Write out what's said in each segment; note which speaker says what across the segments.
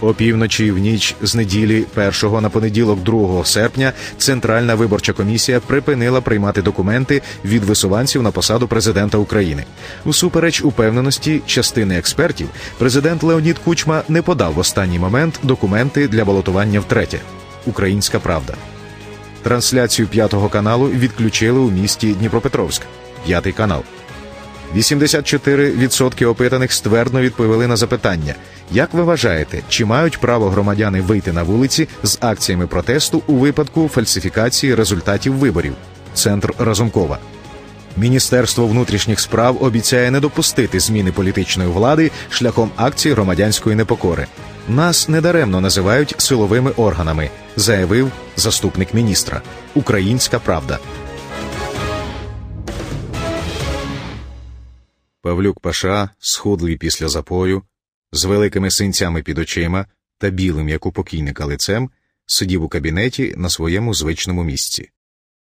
Speaker 1: Опівночі в ніч з неділі 1 на понеділок, 2 серпня, Центральна виборча комісія припинила приймати документи від висуванців на посаду президента України. Усупереч упевненості частини експертів, президент Леонід Кучма не подав в останній момент документи для балотування втретє. Українська правда. Трансляцію п'ятого каналу відключили у місті Дніпропетровськ. П'ятий канал. 84% опитаних ствердно відповіли на запитання: як ви вважаєте, чи мають право громадяни вийти на вулиці з акціями протесту у випадку фальсифікації результатів виборів? Центр Разумкова. Міністерство внутрішніх справ обіцяє не допустити зміни політичної влади шляхом акцій громадянської непокори. Нас недаремно називають силовими органами, заявив заступник міністра. Українська правда. Павлюк Паша, схудлий після запою, з великими синцями під очима та білим, як у покійника лицем, сидів у кабінеті на своєму звичному місці.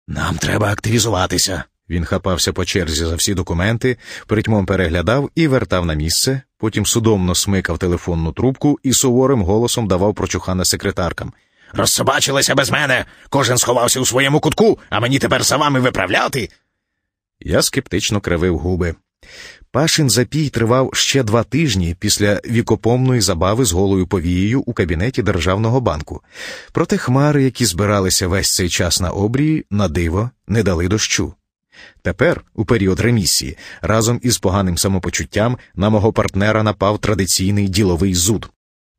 Speaker 2: Нам треба активізуватися.
Speaker 1: Він хапався по черзі за всі документи, притьмом переглядав і вертав на місце, потім судомно смикав телефонну трубку і суворим голосом давав прочухана секретаркам.
Speaker 2: Розсобачилися без мене. Кожен сховався у своєму кутку, а мені тепер за вами виправляти.
Speaker 1: Я скептично кривив губи. Пашин запій тривав ще два тижні після вікопомної забави з голою повією у кабінеті Державного банку. Проте хмари, які збиралися весь цей час на обрії, на диво не дали дощу. Тепер, у період ремісії, разом із поганим самопочуттям на мого партнера напав традиційний діловий зуд.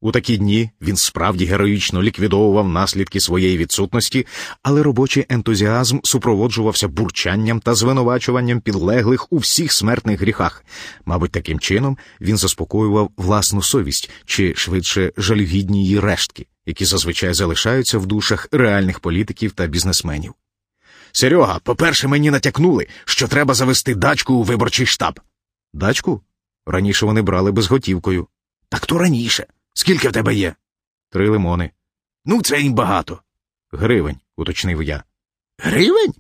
Speaker 1: У такі дні він справді героїчно ліквідовував наслідки своєї відсутності, але робочий ентузіазм супроводжувався бурчанням та звинувачуванням підлеглих у всіх смертних гріхах. Мабуть, таким чином він заспокоював власну совість чи швидше жалюгідні її рештки, які зазвичай залишаються в душах реальних політиків та бізнесменів.
Speaker 2: Серега, по-перше, мені натякнули, що треба завести дачку у виборчий штаб.
Speaker 1: Дачку? Раніше вони брали безготівкою.
Speaker 2: Так то раніше. Скільки в тебе є?
Speaker 1: Три лимони.
Speaker 2: Ну, це їм багато.
Speaker 1: Гривень, уточнив я.
Speaker 2: Гривень?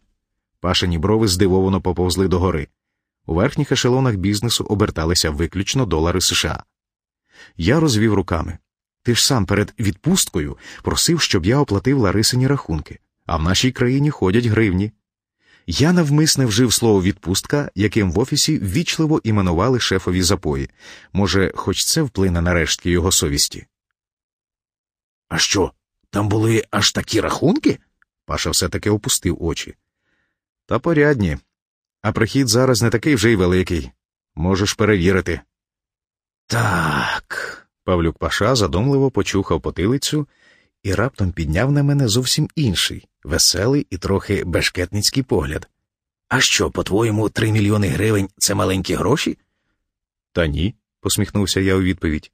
Speaker 1: Пашині брови здивовано поповзли догори. У верхніх ешелонах бізнесу оберталися виключно долари США. Я розвів руками. Ти ж сам перед відпусткою просив, щоб я оплатив Ларисині рахунки, а в нашій країні ходять гривні. Я навмисне вжив слово відпустка, яким в офісі ввічливо іменували шефові запої. Може, хоч це вплине на рештки його совісті.
Speaker 2: А що, там були аж такі рахунки?
Speaker 1: Паша все таки опустив очі. Та порядні. А прихід зараз не такий вже й великий. Можеш перевірити.
Speaker 2: Так.
Speaker 1: Павлюк Паша задумливо почухав потилицю і раптом підняв на мене зовсім інший, веселий і трохи бешкетницький погляд.
Speaker 2: А що, по-твоєму, три мільйони гривень це маленькі гроші?
Speaker 1: Та ні, посміхнувся я у відповідь.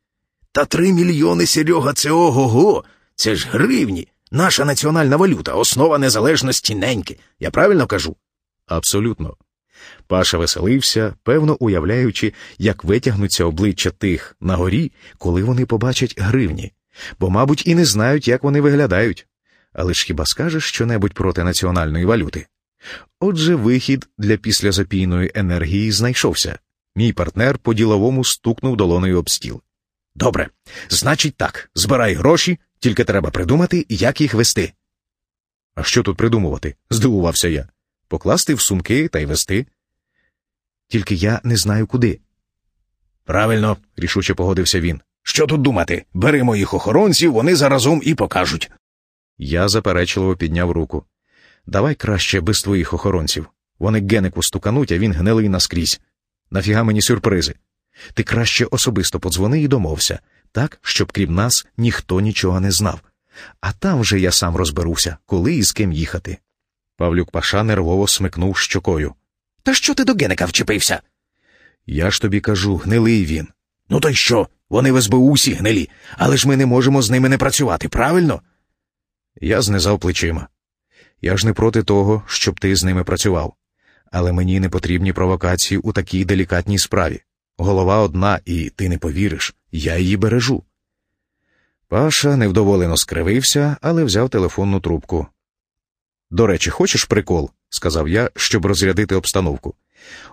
Speaker 2: Та три мільйони, Серега, це ого го. Це ж гривні, наша національна валюта, основа незалежності неньки. Я правильно кажу?
Speaker 1: Абсолютно. Паша веселився, певно уявляючи, як витягнуться обличчя тих на горі, коли вони побачать гривні, бо, мабуть, і не знають, як вони виглядають. Але ж хіба скажеш щонебудь проти національної валюти? Отже, вихід для післязапійної енергії знайшовся. Мій партнер по діловому стукнув долоною об стіл.
Speaker 2: Добре, значить так, збирай гроші, тільки треба придумати, як їх вести.
Speaker 1: А що тут придумувати? здивувався я. Покласти в сумки та й вести. Тільки я не знаю куди.
Speaker 2: Правильно, рішуче погодився він. Що тут думати? Бери моїх охоронців, вони заразом і покажуть.
Speaker 1: Я заперечливо підняв руку. Давай краще без твоїх охоронців. Вони генику стукануть, а він гнилий наскрізь. Нафіга мені сюрпризи. Ти краще особисто подзвони і домовся, так, щоб крім нас ніхто нічого не знав. А там вже я сам розберуся, коли і з ким їхати. Павлюк Паша нервово смикнув щокою.
Speaker 2: Та що ти до геника вчепився?
Speaker 1: Я ж тобі кажу, гнилий він.
Speaker 2: Ну то й що? Вони в СБУ усі гнилі, але ж ми не можемо з ними не працювати, правильно?
Speaker 1: Я знизав плечима. Я ж не проти того, щоб ти з ними працював. Але мені не потрібні провокації у такій делікатній справі. Голова одна, і ти не повіриш, я її бережу. Паша невдоволено скривився, але взяв телефонну трубку. До речі, хочеш прикол? сказав я, щоб розрядити обстановку.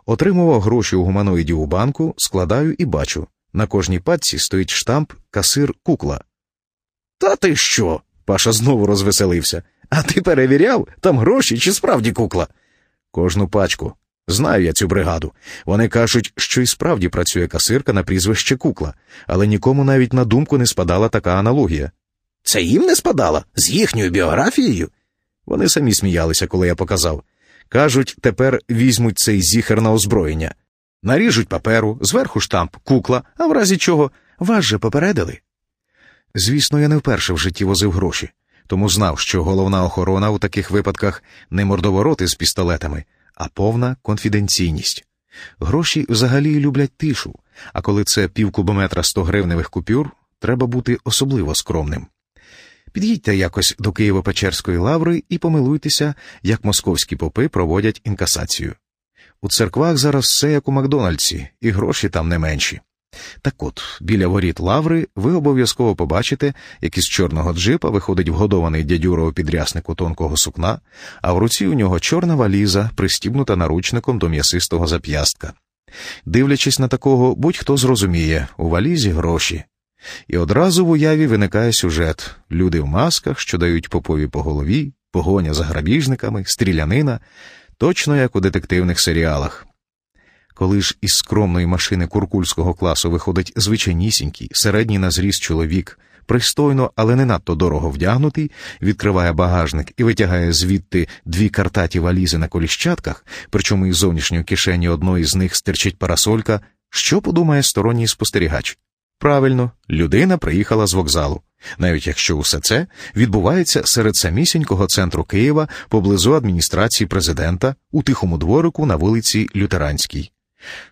Speaker 1: Отримував гроші у гуманоїдів у банку, складаю і бачу. На кожній патці стоїть штамп касир кукла. Та ти що? Паша знову розвеселився. А ти перевіряв, там гроші чи справді кукла? Кожну пачку. Знаю я цю бригаду. Вони кажуть, що і справді працює касирка на прізвище кукла, але нікому навіть на думку не спадала така аналогія.
Speaker 2: Це їм не спадала? З їхньою біографією?
Speaker 1: Вони самі сміялися, коли я показав. Кажуть, тепер візьмуть цей зіхер на озброєння. Наріжуть паперу, зверху штамп, кукла, а в разі чого вас же попередили. Звісно, я не вперше в житті возив гроші, тому знав, що головна охорона у таких випадках не мордовороти з пістолетами, а повна конфіденційність. Гроші взагалі люблять тишу, а коли це півкубометра 100 гривневих купюр, треба бути особливо скромним. Під'їдьте якось до Києво-Печерської лаври і помилуйтеся, як московські попи проводять інкасацію. У церквах зараз все як у Макдональдсі, і гроші там не менші. Так от, біля воріт лаври ви обов'язково побачите, як із чорного джипа виходить вгодований дядюра у підряснику тонкого сукна, а в руці у нього чорна валіза, пристібнута наручником до м'ясистого зап'ястка. Дивлячись на такого, будь-хто зрозуміє у валізі гроші. І одразу в уяві виникає сюжет люди в масках, що дають попові по голові, погоня за грабіжниками, стрілянина, точно як у детективних серіалах. Коли ж із скромної машини куркульського класу виходить звичайнісінький, середній на зріст чоловік, пристойно, але не надто дорого вдягнутий, відкриває багажник і витягає звідти дві картаті валізи на коліщатках, причому із зовнішньої кишені одної з них стирчить парасолька, що подумає сторонній спостерігач? Правильно, людина приїхала з вокзалу, навіть якщо усе це відбувається серед самісінького центру Києва поблизу адміністрації президента у тихому дворику на вулиці Лютеранській.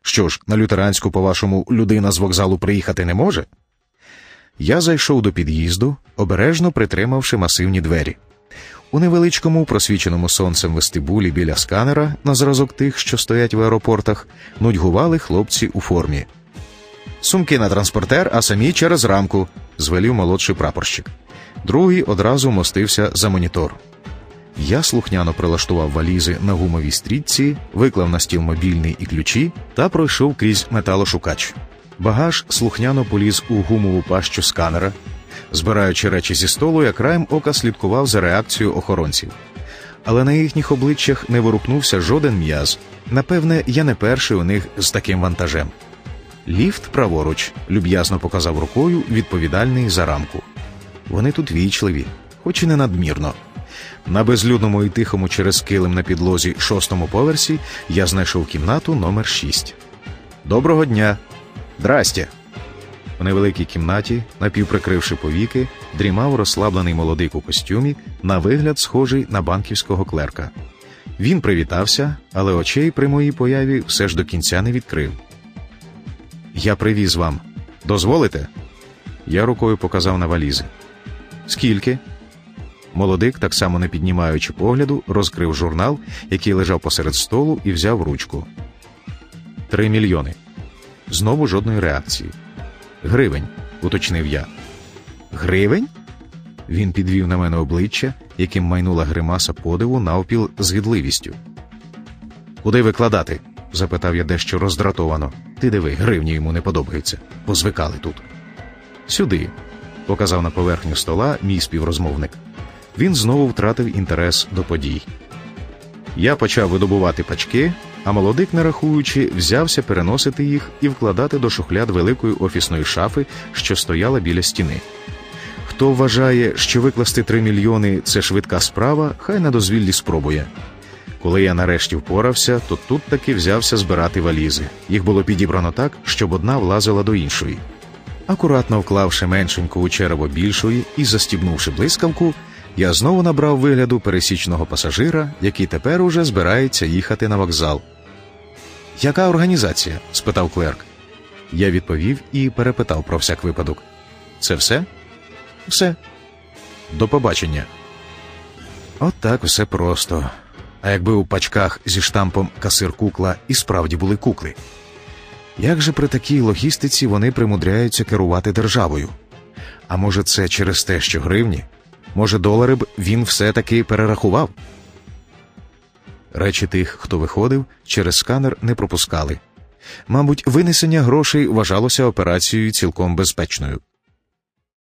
Speaker 1: Що ж, на лютеранську, по-вашому, людина з вокзалу приїхати не може? Я зайшов до під'їзду, обережно притримавши масивні двері. У невеличкому, просвіченому сонцем вестибулі біля сканера, на зразок тих, що стоять в аеропортах, нудьгували хлопці у формі. Сумки на транспортер, а самі через рамку, звелів молодший прапорщик. Другий одразу мостився за монітор. Я слухняно прилаштував валізи на гумовій стрітці, виклав на стіл мобільний і ключі та пройшов крізь металошукач. Багаж слухняно поліз у гумову пащу сканера. Збираючи речі зі столу, я краєм ока слідкував за реакцією охоронців. Але на їхніх обличчях не ворухнувся жоден м'яз. Напевне, я не перший у них з таким вантажем. Ліфт праворуч люб'язно показав рукою відповідальний за рамку. Вони тут вічливі, хоч і не надмірно. На безлюдному і тихому через килим на підлозі шостому поверсі я знайшов кімнату номер 6 Доброго дня. Здрастя. У невеликій кімнаті, напівприкривши повіки, дрімав розслаблений молодик у костюмі, на вигляд схожий на банківського клерка. Він привітався, але очей при моїй появі все ж до кінця не відкрив. Я привіз вам. Дозволите? Я рукою показав на валізи. Скільки? Молодик, так само не піднімаючи погляду, розкрив журнал, який лежав посеред столу, і взяв ручку. Три мільйони. Знову жодної реакції. Гривень, уточнив я. Гривень? Він підвів на мене обличчя, яким майнула гримаса подиву навпіл з гидливістю. Куди викладати? запитав я дещо роздратовано. Ти диви, гривні йому не подобаються. Позвикали тут. Сюди, показав на поверхню стола мій співрозмовник. Він знову втратив інтерес до подій. Я почав видобувати пачки, а молодик, не рахуючи, взявся переносити їх і вкладати до шухляд великої офісної шафи, що стояла біля стіни. Хто вважає, що викласти три мільйони це швидка справа, хай на дозвіллі спробує. Коли я нарешті впорався, то тут таки взявся збирати валізи. Їх було підібрано так, щоб одна влазила до іншої. Акуратно вклавши меншеньку у черево більшої і застібнувши блискавку, я знову набрав вигляду пересічного пасажира, який тепер уже збирається їхати на вокзал. Яка організація? спитав клерк. Я відповів і перепитав про всяк випадок. Це все? Все. До побачення. От так все просто. А якби у пачках зі штампом касир кукла і справді були кукли. Як же при такій логістиці вони примудряються керувати державою? А може, це через те, що гривні? Може, долари б він все-таки перерахував? Речі тих, хто виходив, через сканер не пропускали. Мабуть, винесення грошей вважалося операцією цілком безпечною.